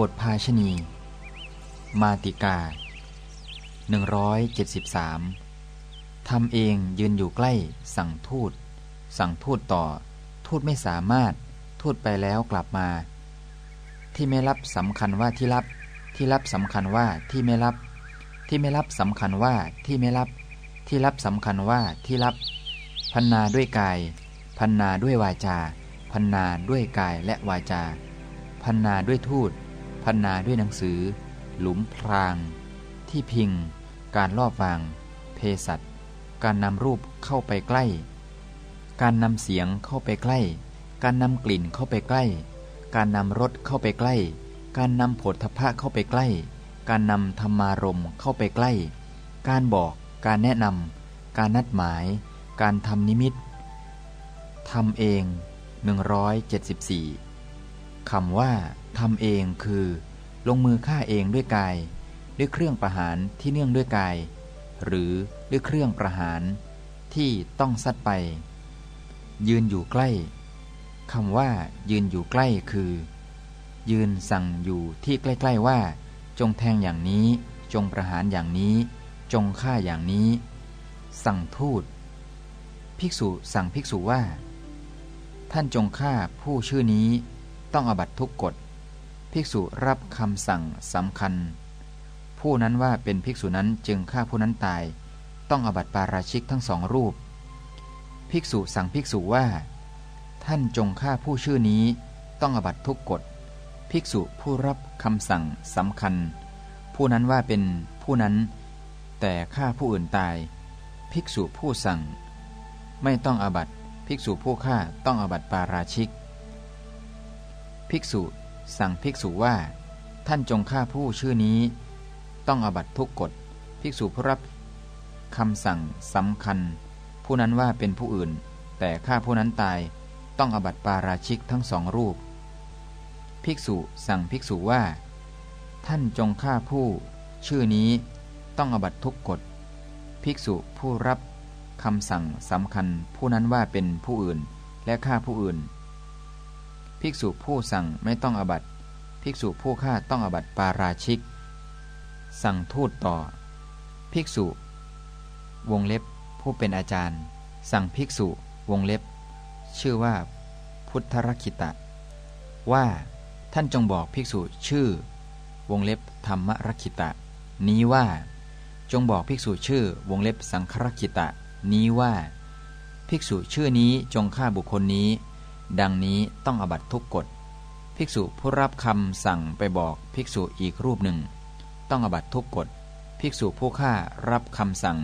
บทภาชณี มาติกา 173 ทำเองยืนอยู่ใกล้สั่งทูต สั่งทูตต่อ ทูตไม่สามารถ ทูตไปแล้วกลับมา ที่ไม่รับสำคัญว่าที่รับ ที่รับสำคัญว่าที่ไม่รับ ที่ไม่รับสำคัญว่าที่ไม่รับ ที่รับสำคัญว่าที่รับ พันนาด้วยกาย พันนาด้วยวาจา พันนาด้วยกายและวาจาพันนาด้วยทูต พันนาด้วยหนังสือ หลุมพราง ที่พิง การลอบวาง เพสัตการนำรูปเข้าไปใกล้ การนำเสียงเข้าไปใกล้ การนำกลิ่นเข้าไปใกล้ การนำรสเข้าไปใกล้ การนำผลทพะเข้าไปใกล้ การนำธรรมารมเข้าไปใกล้ การบอก การแนะนำ การนัดหมาย การทำนิมิตทำเอง 174คำว่า ทำเองคือ ลงมือฆ่าเองด้วยกาย ด้วยเครื่องประหารที่เนื่องด้วยกาย หรือด้วยเครื่องประหารที่ต้องซัดไป ยืนอยู่ใกล้คำว่า ยืนอยู่ใกล้คือ ยืนสั่งอยู่ที่ใกล้ ๆว่า จงแทงอย่างนี้ จงประหารอย่างนี้ จงฆ่าอย่างนี้ สั่งทูตภิกษุสั่งภิกษุว่า ท่านจงฆ่าผู้ชื่อนี้ต้องอบัตทุกกฎ ภิกษุรับคำสั่งสำคัญ ผู้นั้นว่าเป็นภิกษุนั้นจึงฆ่าผู้นั้นตาย ต้องอบัติปาราชิกทั้งสองรูป ภิกษุสั่งภิกษุว่า ท่านจงฆ่าผู้ชื่อนี้ต้องอบัติทุกกฎ ภิกษุผู้รับคำสั่งสำคัญ ผู้นั้นว่าเป็นผู้นั้น แต่ฆ่าผู้อื่นตาย ภิกษุผู้สั่ง ไม่ต้องอบัตภิกษุผู้ฆ่าต้องอบัติปาราชิก ภิกษุ สั่งภิกษุว่า ท่านจงฆ่าผู้ชื่อนี้ ต้องอบัตทุกกฎภิกษุผู้รับคำสั่งสำคัญ ผู้นั้นว่าเป็นผู้อื่น แต่ฆ่าผู้นั้นตายต้องอบัตปาราชิกทั้งสองรูป ภิกษุสั่งภิกษุว่า ท่านจงฆ่าผู้ ชื่อนี้ต้องอบัตทุกกฎภิกษุผู้รับคำสั่งสำคัญ ผู้นั้นว่าเป็นผู้อื่นและฆ่าผู้อื่น ภิกษุผู้สั่งไม่ต้องอบัตภิกษุผู้ฆ่าต้องอบัตปาราชิก สั่งทูตต่อ ภิกษุ วงเล็บ ผู้เป็นอาจารย์ สั่งภิกษุ วงเล็บ ชื่อว่า พุทธรคิตะ ว่าท่านจงบอกภิกษุชื่อ วงเล็บธรรมรคิตะ นี้ว่า จงบอกภิกษุชื่อ วงเล็บสังครคิตะ นี้ว่า ภิกษุชื่อนี้จงฆ่าบุคคลนี้ ดังนี้ต้องอบัตทุกกฎ ภิกษุผู้รับคำสั่งไปบอกภิกษุอีกรูปหนึ่ง ต้องอบัตทุกกฎ ภิกษุผู้ฆ่ารับคำสั่ง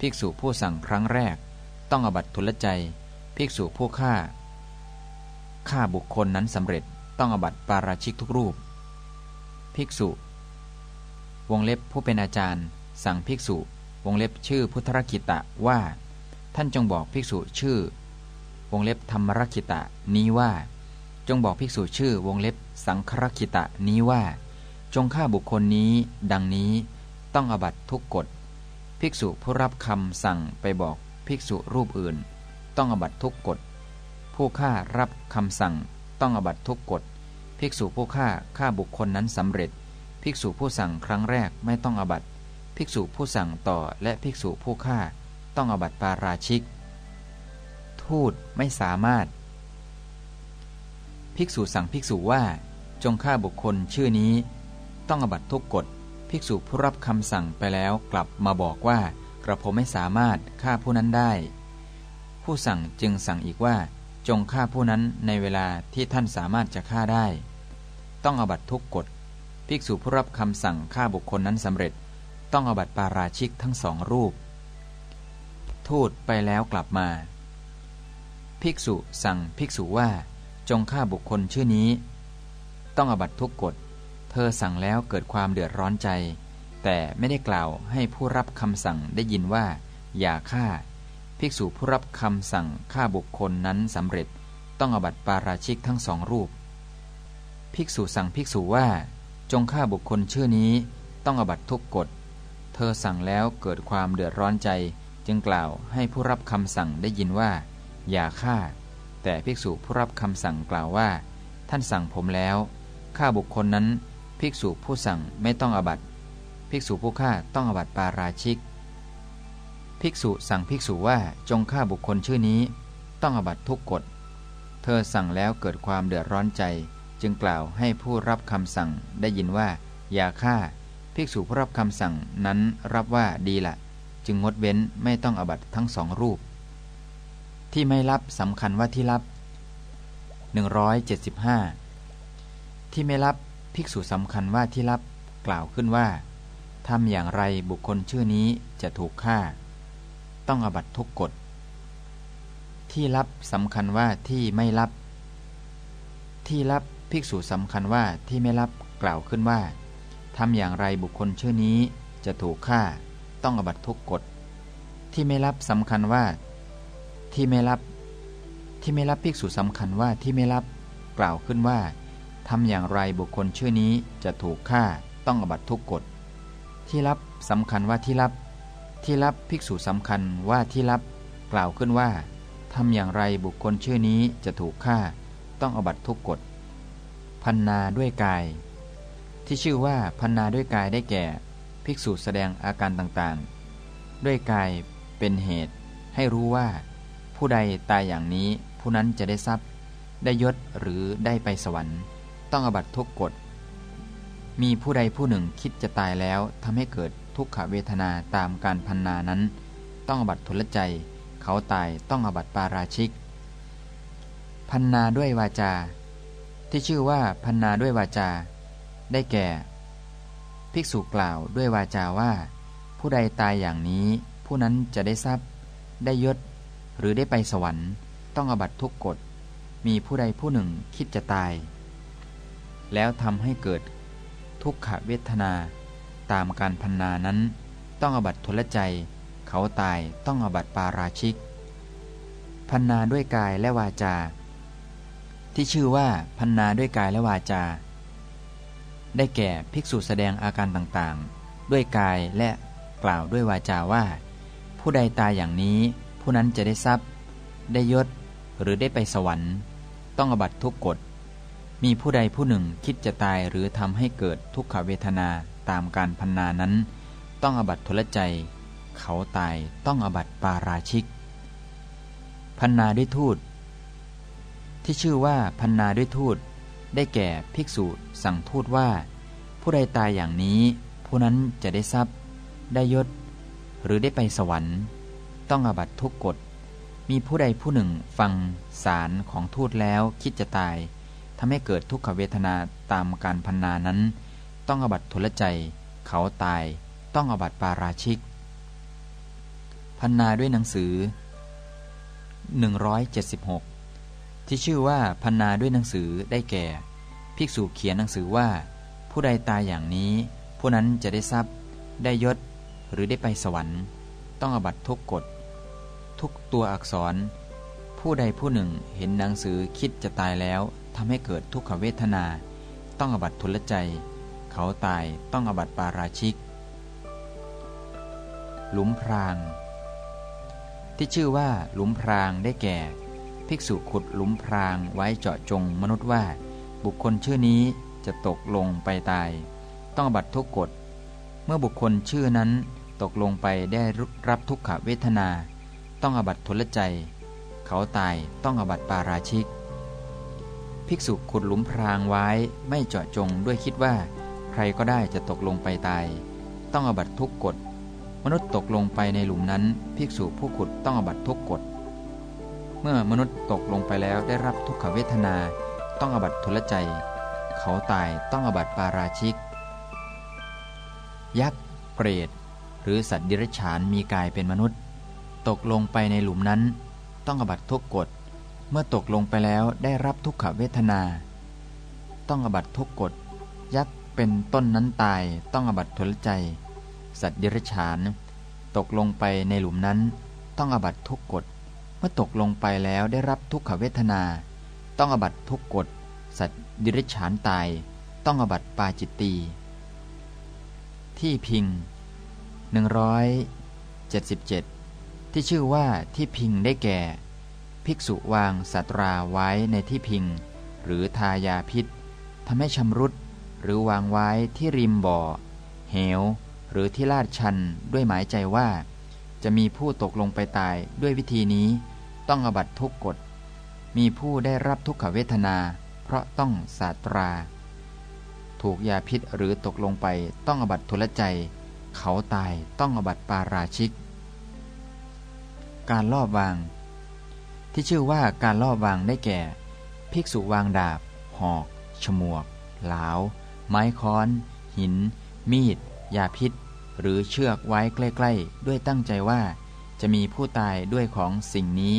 ภิกษุผู้สั่งครั้งแรก ต้องอบัตทุลใจ ภิกษุผู้ฆ่าฆ่าบุคคลนั้นสำเร็จต้องอบัตปาราชิกทุกรูป ภิกษุ วงเล็บผู้เป็นอาจารย์ สั่งภิกษุ วงเล็บชื่อพุทธรกิตะว่า ท่านจงบอกภิกษุชื่อ วงเล็บธรรมรคิตะนี้ว่า จงบอกภิกษุชื่อวงเล็บสังครคิตะนี้ว่า จงฆ่าบุคคลนี้ ดังนี้ต้องอบัตทุกกฎภิกษุผู้รับคำสั่งไปบอกภิกษุรูปอื่น ต้องอบัตทุกกฎผู้ฆ่ารับคำสั่ง ต้องอบัตทุกกฎภิกษุผู้ฆ่าฆ่าบุคคลนั้นสำเร็จ ภิกษุผู้สั่งครั้งแรกไม่ต้องอบัตภิกษุผู้สั่งต่อและภิกษุผู้ฆ่าต้องอบัตปาราชิก ทูตไม่สามารถ ภิกษุสั่งภิกษุว่าจงฆ่าบุคคลชื่อนี้ ต้องอบัตทุกกฎภิกษุผู้รับคำสั่งไปแล้วกลับมาบอกว่ากระผมไม่สามารถฆ่าผู้นั้นได้ ผู้สั่งจึงสั่งอีกว่า จงฆ่าผู้นั้นในเวลาที่ท่านสามารถจะฆ่าได้ ต้องอบัตทุกกฎภิกษุผู้รับคำสั่งฆ่าบุคคลนั้นสำเร็จ ต้องอบัตปาราชิกทั้งสองรูป ทูตไปแล้วกลับมา ภิกษุสั่งภิกษุว่าจงฆ่าบุคคลชื่อนี้ ต้องอบัตทุกกฎ เธอสั่งแล้วเกิดความเดือดร้อนใจ แต่ไม่ได้กล่าวให้ผู้รับคำสั่งได้ยินว่า อย่าฆ่า ภิกษุผู้รับคำสั่งฆ่าบุคคลนั้นสำเร็จ ต้องอบัตปาราชิกทั้งสองรูป ภิกษุสั่งภิกษุว่า จงฆ่าบุคคลชื่อนี้ ต้องอบัตทุกกฎ เธอสั่งแล้วเกิดความเดือดร้อนใจ จึงกล่าวให้ผู้รับคำสั่งได้ยินว่า อย่าฆ่า แต่ภิกษุผู้รับคำสั่งกล่าวว่า ท่านสั่งผมแล้วฆ่าบุคคลนั้น ภิกษุผู้สั่งไม่ต้องอบัตภิกษุผู้ฆ่าต้องอบัตปาราชิก ภิกษุสั่งภิกษุว่าจงฆ่าบุคคลชื่อนี้ ต้องอบัตทุกกฎ เธอสั่งแล้วเกิดความเดือดร้อนใจ จึงกล่าวให้ผู้รับคำสั่งได้ยินว่า อย่าฆ่า ภิกษุผู้รับคำสั่งนั้นรับว่าดีละ จึงงดเว้นไม่ต้องอบัตทั้งสองรูป ที่ไม่รับสำคัญว่าที่รับ 175 ที่ไม่รับภิกษุสำคัญว่าที่รับกล่าวขึ้นว่าทำอย่างไรบุคคลชื่อนี้จะถูกฆ่า ต้องอบัตทุกกฎ ที่รับสำคัญว่าที่ไม่รับ ที่รับภิกษุสำคัญว่าที่ไม่รับกล่าวขึ้นว่าทำอย่างไรบุคคลชื่อนี้จะถูกฆ่า ต้องอบัตทุกกฎ ที่ไม่รับสำคัญว่า ที่ไม่รับ ที่ไม่รับภิกษุสำคัญว่าที่ไม่รับกล่าวขึ้นว่าทำอย่างไรบุคคลชื่อนี้จะถูกฆ่าต้องอบัตทุกกฎ ที่รับสำคัญว่าที่รับ ที่รับภิกษุสำคัญว่าที่รับกล่าวขึ้นว่าทำอย่างไรบุคคลชื่อนี้จะถูกฆ่าต้องอบัตทุกกฎพันนาด้วยกาย ที่ชื่อว่าพันนาด้วยกายได้แก่ ภิกษุแสดงอาการต่างๆ ด้วยกายเป็นเหตุให้รู้ว่า ผู้ใดตายอย่างนี้ผู้นั้นจะได้ทรัพย์ ได้ยศหรือได้ไปสวรรค์ ต้องอบัตทุกกฎ มีผู้ใดผู้หนึ่งคิดจะตายแล้วทำให้เกิดทุกขเวทนาตามการพันนานั้น ต้องอบัตทุลใจ เขาตายต้องอบัตปาราชิก พันนาด้วยวาจา ที่ชื่อว่าพันนาด้วยวาจา ได้แก่ ภิกษุกล่าวด้วยวาจาว่า ผู้ใดตายอย่างนี้ ผู้นั้นจะได้ทรัพย์ ได้ยศ หรือได้ไปสวรรค์ ต้องอบัตทุกกฎ มีผู้ใดผู้หนึ่งคิดจะตาย แล้วทำให้เกิดทุกขเวทนา ตามการพันนานั้น ต้องอบัตทุลใจ เขาตายต้องอบัตปาราชิก พันนาด้วยกายและวาจา ที่ชื่อว่าพันนาด้วยกายและวาจา ได้แก่ภิกษุแสดงอาการต่างๆ ด้วยกายและกล่าวด้วยวาจาว่า ผู้ใดตายอย่างนี้ ผู้นั้นจะได้ทรัพย์ ได้ยศ หรือได้ไปสวรรค์ ต้องอบัตทุกกฎ มีผู้ใดผู้หนึ่งคิดจะตายหรือทำให้เกิดทุกขเวทนาตามการพันนานั้น ต้องอบัตทุลใจ เขาตายต้องอบัตปาราชิก พันนาด้วยทูต ที่ชื่อว่าพันนาด้วยทูต ได้แก่ภิกษุสั่งทูตว่า ผู้ใดตายอย่างนี้ ผู้นั้นจะได้ทรัพย์ ได้ยศ หรือได้ไปสวรรค์ ต้องอบัตทุกกฎ มีผู้ใดผู้หนึ่งฟังสารของทูตแล้วคิดจะตายทำให้เกิดทุกขเวทนาตามการพันนานั้น ต้องอบัตทุลใจ เขาตาย ต้องอบัตปาราชิก พันนาด้วยหนังสือ 176 ที่ชื่อว่าพันนาด้วยหนังสือได้แก่ ภิกษุเขียนหนังสือว่า ผู้ใดตายอย่างนี้ ผู้นั้นจะได้ทรัพย์ ได้ยศ หรือได้ไปสวรรค์ ต้องอบัตทุกกฎ ทุกตัวอักษร ผู้ใดผู้หนึ่งเห็นหนังสือคิดจะตายแล้วทำให้เกิดทุกขเวทนา ต้องอบัตทุลใจ เขาตายต้องอบัตปาราชิก หลุมพราง ที่ชื่อว่าหลุมพรางได้แก่ ภิกษุขุดหลุมพรางไว้เจาะจงมนุษย์ว่า บุคคลชื่อนี้จะตกลงไปตาย ต้องอบัตทุกกฎ เมื่อบุคคลชื่อนั้นตกลงไปได้รับทุกขเวทนา ต้องอบัตทุลใจ เขาตายต้องอบัตปาราชิก ภิกษุขุดหลุมพรางไว้ไม่เจาะจงด้วยคิดว่า ใครก็ได้จะตกลงไปตาย ต้องอบัตทุกกฎ มนุษย์ตกลงไปในหลุมนั้น ภิกษุผู้ขุดต้องอบัตทุกกฎ เมื่อมนุษย์ตกลงไปแล้วได้รับทุกขเวทนา ต้องอบัตทุลใจ เขาตายต้องอบัตปาราชิก ยักษ์เปรตหรือสัตว์ดิรัจฉานมีกายเป็นมนุษย์ ตกลงไปในหลุมนั้น ต้องอบัตทุกกฎ เมื่อตกลงไปแล้วได้รับทุกขเวทนา ต้องอบัตทุกกฎ ยักษ์เป็นต้นนั้นตาย ต้องอบัตทุลใจ สัตว์ดิรฉาน ตกลงไปในหลุมนั้น ต้องอบัตทุกกฎ เมื่อตกลงไปแล้วได้รับทุกขเวทนา ต้องอบัตทุกกฎ สัตว์ดิรฉานตาย ต้องอบัตปาจิตตีที่พิง 177 ที่ชื่อว่าที่พิงได้แก่ ภิกษุวางสัตราไว้ในที่พิง หรือทายาพิษทำให้ชำรุดหรือวางไว้ที่ริมบ่อ เหว หรือที่ลาดชันด้วยหมายใจว่า จะมีผู้ตกลงไปตายด้วยวิธีนี้ ต้องอบัตทุกกฎ มีผู้ได้รับทุกขเวทนา เพราะต้องสาตรา ถูกยาพิษหรือตกลงไปต้องอบัตทุลใจ เขาตายต้องอบัตปาราชิก การลอบวาง ที่ชื่อว่าการลอบวางได้แก่ ภิกษุวางดาบ หอก ฉมวก หลาว ไม้ค้อน หิน มีด ยาพิษ หรือเชือกไว้ใกล้ ๆ ด้วยตั้งใจว่า จะมีผู้ตายด้วยของสิ่งนี้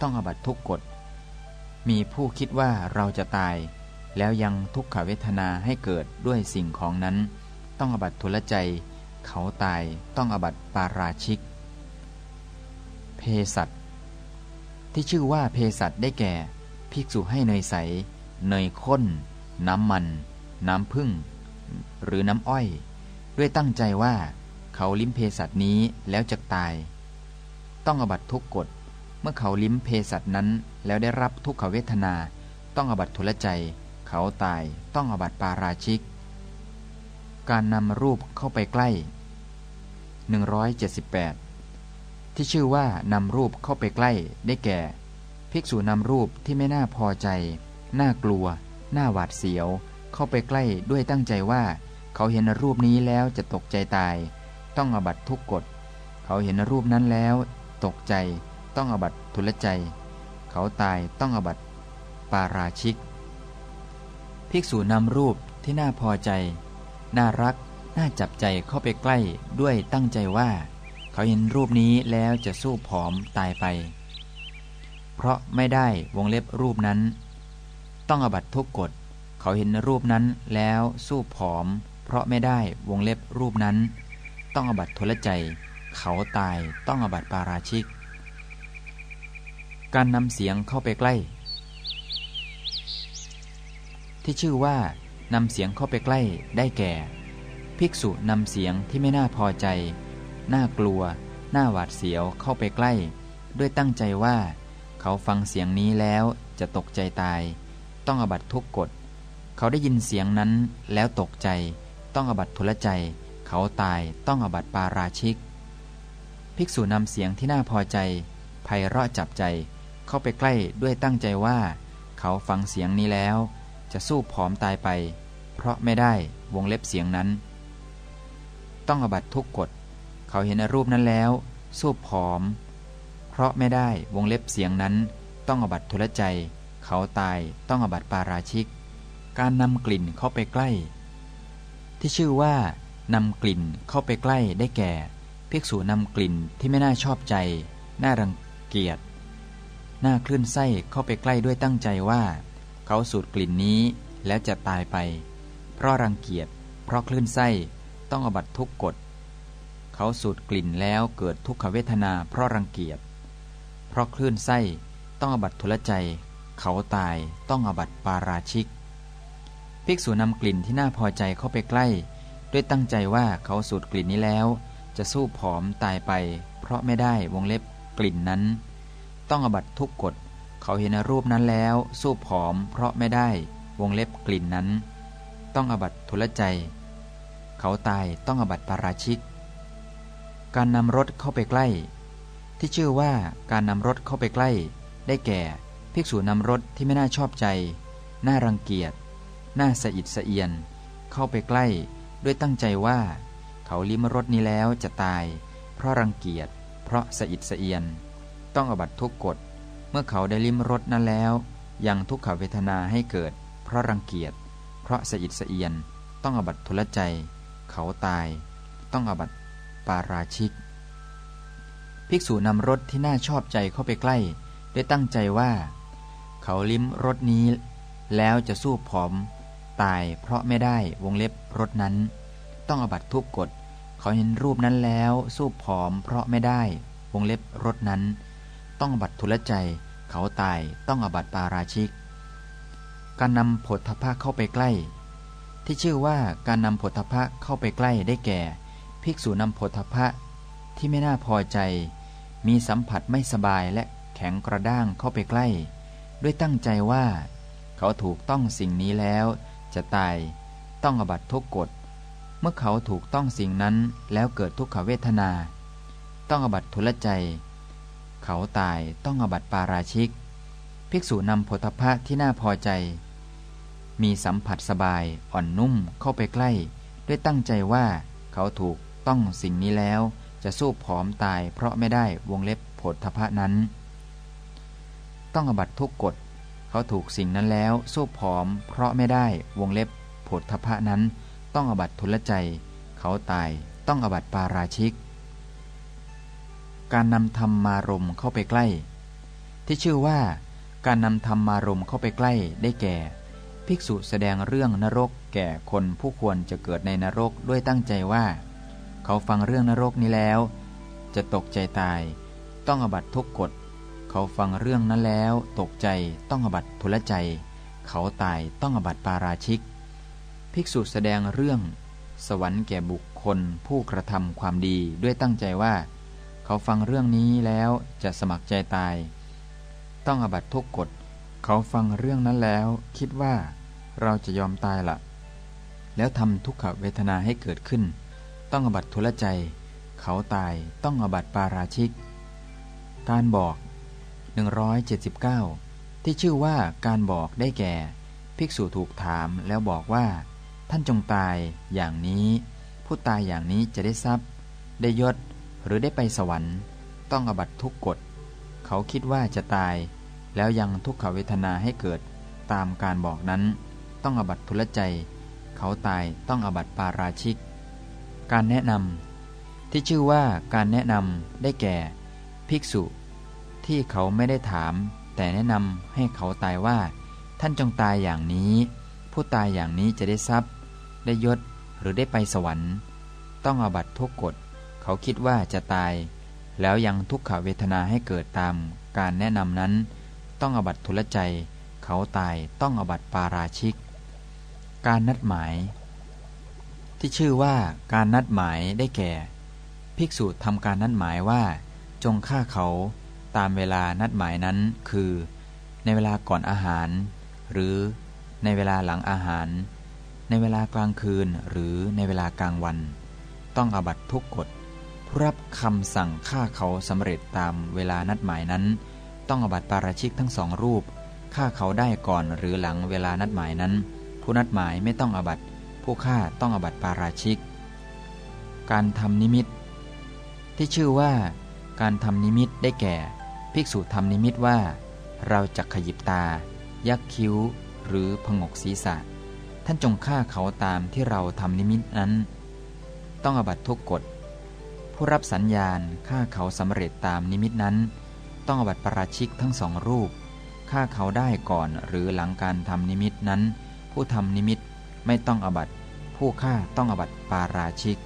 ต้องอบัตทุกกฎ มีผู้คิดว่าเราจะตาย แล้วยังทุกขเวทนาให้เกิดด้วยสิ่งของนั้น ต้องอบัตทุลใจ เขาตายต้องอบัตปาราชิก สัตที่ชื่อว่าเพสัตได้แก่ ภิกษุให้เนยใส เนยข้น น้ำมัน น้ำพึ่ง หรือน้ำอ้อย ด้วยตั้งใจว่าเขาลิ้มเพสัตนี้แล้วจะตาย ต้องอบัตทุกกฎเมื่อเขาลิ้มเพสัตนั้นแล้วได้รับทุกขเวทนา ต้องอบัตทุลใจ เขาตายต้องอบัตปาราชิก การนำรูปเข้าไปใกล้ 178 ที่ชื่อว่านำรูปเข้าไปใกล้ได้แก่ ภิกษุนำรูปที่ไม่น่าพอใจ น่ากลัว น่าหวาดเสียว เข้าไปใกล้ด้วยตั้งใจว่า เขาเห็นรูปนี้แล้วจะตกใจตาย ต้องอบัตทุกกฎ เขาเห็นรูปนั้นแล้ว ตกใจ ต้องอบัตทุลใจ เขาตายต้องอบัตปาราชิก ภิกษุนำรูปที่น่าพอใจ น่ารัก น่าจับใจเข้าไปใกล้ด้วยตั้งใจว่า เขาเห็นรูปนี้แล้วจะสู้ผอมตายไป เพราะไม่ได้วงเล็บรูปนั้น ต้องอบัตทุกกฎ เขาเห็นรูปนั้นแล้วสู้ผอม เพราะไม่ได้วงเล็บรูปนั้น ต้องอบัตทุลใจ เขาตายต้องอบัตปาราชิก การนำเสียงเข้าไปใกล้ ที่ชื่อว่านำเสียงเข้าไปใกล้ได้แก่ ภิกษุนำเสียงที่ไม่น่าพอใจ น่ากลัว น่าหวาดเสียวเข้าไปใกล้ ด้วยตั้งใจว่า เขาฟังเสียงนี้แล้วจะตกใจตาย ต้องอบัตทุกกฎ เขาได้ยินเสียงนั้นแล้วตกใจ ต้องอบัตทุลใจ เขาตายต้องอบัตปาราชิก ภิกษุนำเสียงที่น่าพอใจไพเราะจับใจ เข้าไปใกล้ด้วยตั้งใจว่า เขาฟังเสียงนี้แล้ว จะสู้ผอมตายไป เพราะไม่ได้วงเล็บเสียงนั้น ต้องอบัตทุกกฎ เขาเห็นรูปนั้นแล้วสู้ผอม เพราะไม่ได้วงเล็บเสียงนั้นต้องอบัตทุลใจ เขาตายต้องอบัตปาราชิก การนำกลิ่นเข้าไปใกล้ ที่ชื่อว่านำกลิ่นเข้าไปใกล้ได้แก่ภิกษุนำกลิ่นที่ไม่น่าชอบใจ น่ารังเกียจน่าคลื่นไส้เข้าไปใกล้ด้วยตั้งใจว่า เขาสูดกลิ่นนี้แล้วจะตายไป เพราะรังเกียจเพราะคลื่นไส้ต้องอบัตทุกกฎ เขาสูดกลิ่นแล้วเกิดทุกขเวทนาเพราะรังเกียจ เพราะคลื่นไส้ต้องอบัตทุลใจ เขาตายต้องอบัตปาราชิก ภิกษุนำกลิ่นที่น่าพอใจเข้าไปใกล้ ด้วยตั้งใจว่าเขาสูดกลิ่นนี้แล้ว จะสู้ผอมตายไป เพราะไม่ได้วงเล็บกลิ่นนั้น ต้องอบัตทุกกฎเขาเห็นรูปนั้นแล้ว สู้ผอม เพราะไม่ได้วงเล็บกลิ่นนั้น ต้องอบัตทุลใจ เขาตายต้องอบัตปาราชิก การนำรถเข้าไปใกล้ ที่ชื่อว่าการนำรถเข้าไปใกล้ ได้แก่ ภิกษุนำรถที่ไม่น่าชอบใจ น่ารังเกียจ น่าสะอิดสะเอียน เข้าไปใกล้ ด้วยตั้งใจว่า เขาลิ้มรถนี้แล้วจะตาย เพราะรังเกียจ เพราะสะอิดสะเอียน ต้องอบัตทุกกฎ เมื่อเขาได้ลิ้มรสนั้นแล้ว ยังทุกขเวทนาให้เกิด เพราะรังเกียจ เพราะสะอิดสะเอียน ต้องอบัตทุลใจ เขาตาย ต้องอบัต ปาราชิก ภิกษุนำรถที่น่าชอบใจเข้าไปใกล้ได้ตั้งใจว่า เขาลิ้มรสนี้ แล้วจะสู้ผอม ตายเพราะไม่ได้วงเล็บรถนั้น ต้องอบัตทุกกฎเขาเห็นรูปนั้นแล้วสู้ผอม เพราะไม่ได้วงเล็บรถนั้น ต้องอบัตทุลใจ เขาตายต้องอบัตปาราชิก การนำผลทพะเข้าไปใกล้ ที่ชื่อว่าการนำผลทพะเข้าไปใกล้ได้แก่ ภิกษุนำผลทพะที่ไม่น่าพอใจ มีสัมผัสไม่สบายและแข็งกระด้างเข้าไปใกล้ ด้วยตั้งใจว่า เขาถูกต้องสิ่งนี้แล้ว จะตายต้องอบัตทุกกฎ เมื่อเขาถูกต้องสิ่งนั้นแล้วเกิดทุกขเวทนา ต้องอบัตทุลใจ เขาตายต้องอบัตปาราชิก ภิกษุนำโพธพะที่น่าพอใจ มีสัมผัสสบายอ่อนนุ่มเข้าไปใกล้ ด้วยตั้งใจว่าเขาถูก ต้องสิ่งนี้แล้ว จะสู้ผอมตายเพราะไม่ได้วงเล็บโผฏฐพะนั้น ต้องอบัตทุกกฎเขาถูกสิ่งนั้นแล้ว สู้ผอม เพราะไม่ได้วงเล็บโผฏฐพะนั้น ต้องอบัตทุลใจ เขาตายต้องอบัตปาราชิก การนำธรรมมารมเข้าไปใกล้ ที่ชื่อว่า การนำธรรมมารมเข้าไปใกล้ได้แก่ ภิกษุแสดงเรื่องนรกแก่คนผู้ควรจะเกิดในนรกด้วยตั้งใจว่า เขาฟังเรื่องนรกนี้แล้ว จะตกใจตาย ต้องอบัตทุกกฎ เขาฟังเรื่องนั้นแล้ว ตกใจต้องอบัตทุลใจ เขาตายต้องอบัตปาราชิก ภิกษุแสดงเรื่อง สวรรค์แก่บุคคลผู้กระทำความดีด้วยตั้งใจว่า เขาฟังเรื่องนี้แล้วจะสมัครใจตาย ต้องอบัตทุกกฎ เขาฟังเรื่องนั้นแล้ว คิดว่า เราจะยอมตายละแล้วทำทุกขเวทนาให้เกิดขึ้น ต้องอบัตทุลใจ เขาตายต้องอบัตปาราชิก การบอก 179 ที่ชื่อว่าการบอกได้แก่ ภิกษุถูกถามแล้วบอกว่า ท่านจงตายอย่างนี้ ผู้ตายอย่างนี้จะได้ทรัพย์ ได้ยศหรือได้ไปสวรรค์ ต้องอบัตทุกกฎ เขาคิดว่าจะตาย แล้วยังทุกขเวทนาให้เกิดตามการบอกนั้น ต้องอบัตทุลใจ เขาตายต้องอบัตปาราชิก การแนะนำที่ชื่อว่าการแนะนำได้แก่ ภิกษุ ที่เขาไม่ได้ถาม แต่แนะนำให้เขาตายว่า ท่านจงตายอย่างนี้ ผู้ตายอย่างนี้จะได้ทรัพย์ ได้ยศหรือได้ไปสวรรค์ ต้องอบัตทุกกฎ เขาคิดว่าจะตาย แล้วยังทุกขเวทนาให้เกิดตามการแนะนำนั้น ต้องอบัตทุลใจ เขาตายต้องอบัตปาราชิก การนัดหมาย ที่ชื่อว่าการนัดหมายได้แก่ ภิกษุทำการนัดหมายว่า จงฆ่าเขาตามเวลานัดหมายนั้น คือ ในเวลาก่อนอาหาร หรือในเวลาหลังอาหาร ในเวลากลางคืนหรือในเวลากลางวัน ต้องอบัตทุกกฎผู้รับคำสั่งฆ่าเขาสำเร็จตามเวลานัดหมายนั้น ต้องอบัตปาราชิกทั้งสองรูปฆ่าเขาได้ก่อนหรือหลังเวลานัดหมายนั้น ผู้นัดหมายไม่ต้องอบัต ผู้ฆ่าต้องอบัติปาราชิก การทำนิมิต ที่ชื่อว่า การทำนิมิตได้แก่ ภิกษุทำนิมิตว่า เราจะขยิบตา ยักคิ้ว หรือพงกศีรษะ ท่านจงฆ่าเขาตามที่เราทำนิมิตนั้น ต้องอบัตทุกกฎ ผู้รับสัญญาณฆ่าเขาสำเร็จตามนิมิตนั้น ต้องอบัตปาราชิกทั้งสองรูปฆ่าเขาได้ก่อนหรือหลังการทำนิมิตนั้น ผู้ทำนิมิตไม่ต้องอบัต ผู้ฆ่าต้องอบัติปาราชิก